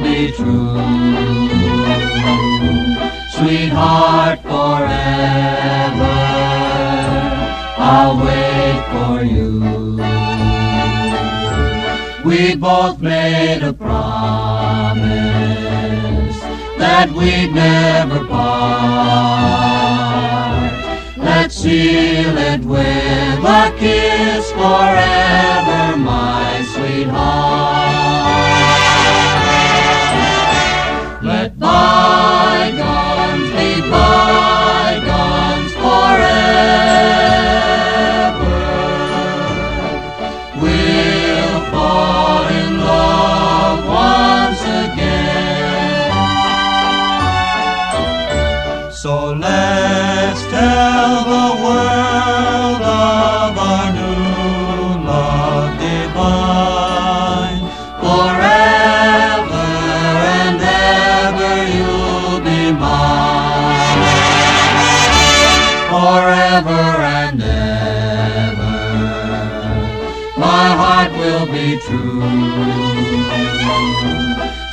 be true. Sweetheart, forever I'll wait for you. We both made a promise that we'd never part. Let's seal it with a kiss forever, my Forever and ever, my heart will be true.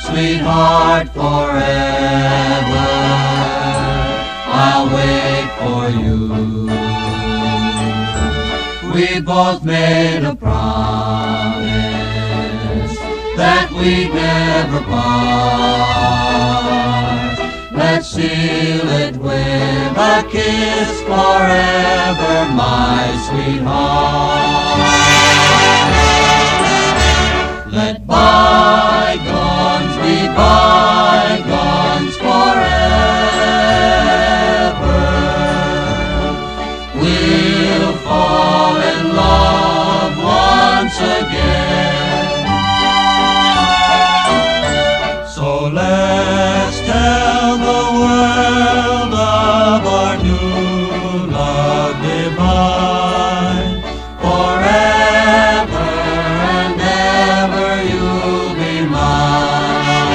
Sweetheart, forever, I'll wait for you. We both made a promise that we'd never part. Let's seal it with a kiss forever, my sweetheart. Let bygones be bygones new love divine. Forever and ever you'll be mine.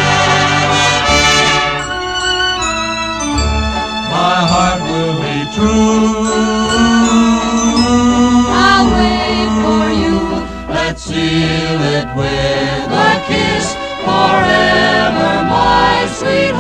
My heart will be true. I'll wait for you. Let's seal it with a kiss. Forever, my sweet